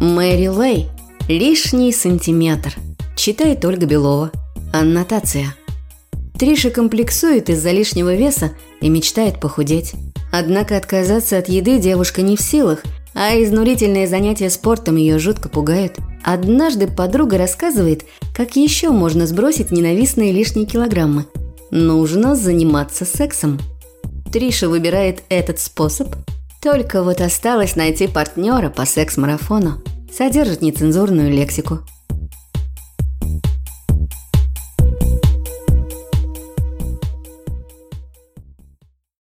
Мэри Лэй. Лишний сантиметр. Читает Ольга Белова. Аннотация. Триша комплексует из-за лишнего веса и мечтает похудеть. Однако отказаться от еды девушка не в силах, а изнурительные занятия спортом ее жутко пугают. Однажды подруга рассказывает, как еще можно сбросить ненавистные лишние килограммы. Нужно заниматься сексом. Триша выбирает этот способ. Только вот осталось найти партнера по секс-марафону. Содержит нецензурную лексику.